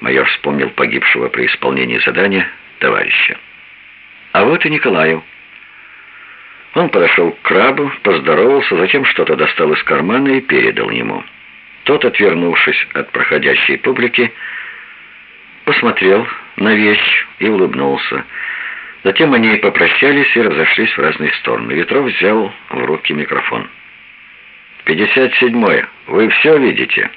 Майор вспомнил погибшего при исполнении задания товарища. А вот и Николаев. Он подошел к крабу, поздоровался, затем что-то достал из кармана и передал ему. Тот, отвернувшись от проходящей публики, посмотрел на вещь и улыбнулся. Затем они попрощались и разошлись в разные стороны. Ветров взял в руки микрофон. «Пятьдесят седьмое. Вы все видите?»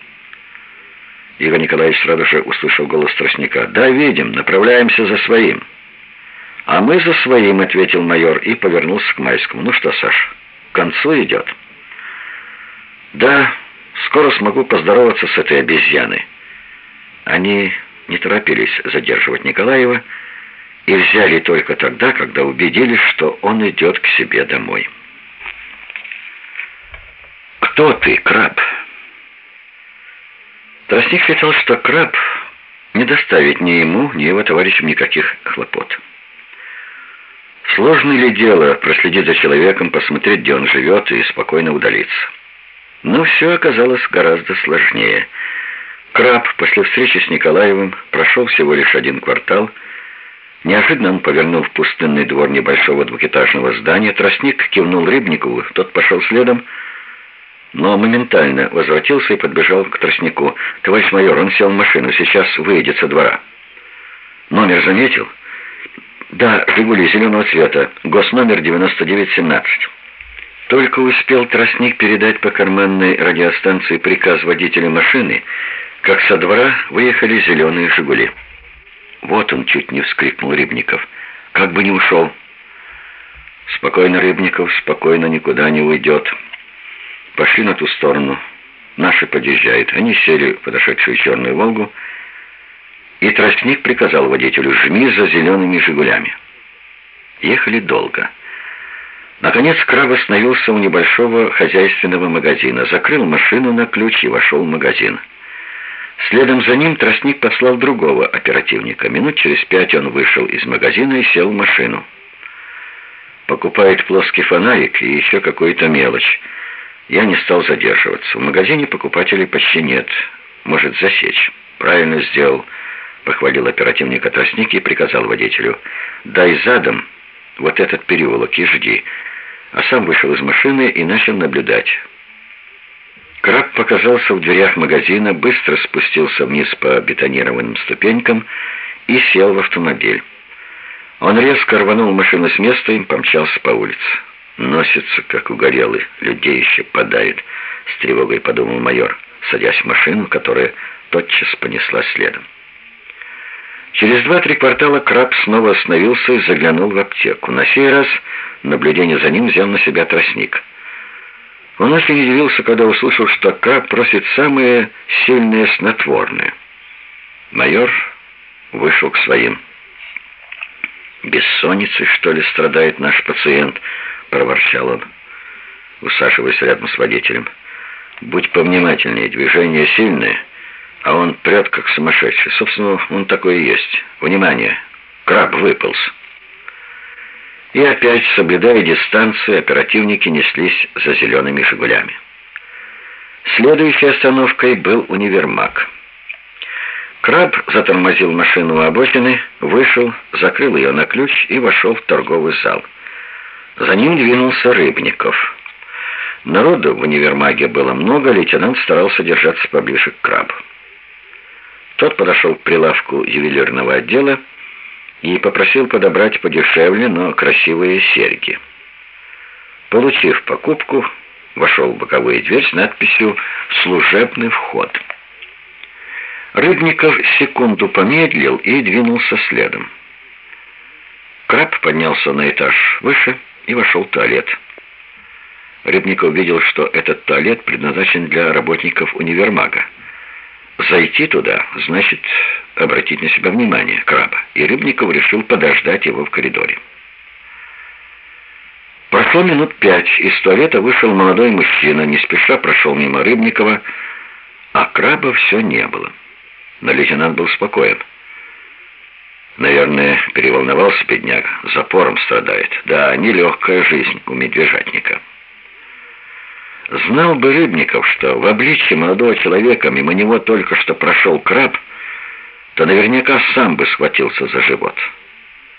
Игорь Николаевич сразу же услышал голос тростника. «Да, видим. Направляемся за своим». «А мы за своим», — ответил майор и повернулся к Майскому. «Ну что, Саш, к концу идет?» «Да, скоро смогу поздороваться с этой обезьяной». Они не торопились задерживать Николаева и взяли только тогда, когда убедились, что он идет к себе домой. «Кто ты, краб?» Тростник считал, что краб не доставит ни ему, ни его товарищам никаких хлопот. Сложно ли дело проследить за человеком, посмотреть, где он живет, и спокойно удалиться? Но все оказалось гораздо сложнее. Краб после встречи с Николаевым прошел всего лишь один квартал. Неожиданно он повернул в пустынный двор небольшого двухэтажного здания. Тростник кивнул Рыбникову, тот пошел следом, но моментально возвратился и подбежал к тростнику. «Товарищ майор, он сел в машину, сейчас выйдет со двора». «Номер заметил?» «Да, «Жигули» зеленого цвета, госномер 9917». Только успел тростник передать по карманной радиостанции приказ водителя машины, как со двора выехали зеленые «Жигули». «Вот он!» — чуть не вскрикнул Рыбников. «Как бы не ушел!» «Спокойно, Рыбников, спокойно, никуда не уйдет!» Пошли на ту сторону. Наши подъезжают. Они сели в подошедшую черную «Волгу», и тростник приказал водителю «Жми за зелеными «Жигулями». Ехали долго. Наконец краб остановился у небольшого хозяйственного магазина, закрыл машину на ключ и вошел в магазин. Следом за ним тростник послал другого оперативника. Минут через пять он вышел из магазина и сел в машину. Покупает плоский фонарик и еще какую-то мелочь. Я не стал задерживаться. В магазине покупателей почти нет. Может засечь. Правильно сделал. Похвалил оперативник тростник и приказал водителю. Дай задом вот этот переулок и жди. А сам вышел из машины и начал наблюдать. Краб показался в дверях магазина, быстро спустился вниз по бетонированным ступенькам и сел в автомобиль. Он резко рванул машину с места и помчался по улице. Носится, как угорелый, людей еще подавит, с тревогой подумал майор, садясь в машину, которая тотчас понесла следом. Через два-три квартала Краб снова остановился и заглянул в аптеку. На сей раз наблюдение за ним взял на себя тростник. Он очень удивился, когда услышал, что Краб просит самые сильные снотворные. Майор вышел к своим. «Бессонницей, что ли, страдает наш пациент?» — проворчал он, усаживаясь рядом с водителем. «Будь повнимательнее, движение сильное, а он прет, как сумасшедший. Собственно, он такой и есть. Внимание! Краб выполз!» И опять, соблюдая дистанцию, оперативники неслись за зелеными «Жигулями». Следующей остановкой был универмаг. Краб затормозил машину у обочины, вышел, закрыл ее на ключ и вошел в торговый зал. За ним двинулся Рыбников. Народу в универмаге было много, лейтенант старался держаться поближе к крабу. Тот подошел к прилавку ювелирного отдела и попросил подобрать подешевле, но красивые серьги. Получив покупку, вошел в боковую дверь с надписью «Служебный вход». Рыбников секунду помедлил и двинулся следом. Краб поднялся на этаж выше и вошел в туалет. Рыбников видел, что этот туалет предназначен для работников универмага. Зайти туда значит обратить на себя внимание краба, и Рыбников решил подождать его в коридоре. Прошло минут пять, из туалета вышел молодой мужчина, не спеша прошел мимо Рыбникова, а краба все не было. Но лейтенант был спокоен. Наверное, переволновался бедняк, запором страдает. Да, нелегкая жизнь у медвежатника. Знал бы Рыбников, что в обличье молодого человека мимо него только что прошел краб, то наверняка сам бы схватился за живот.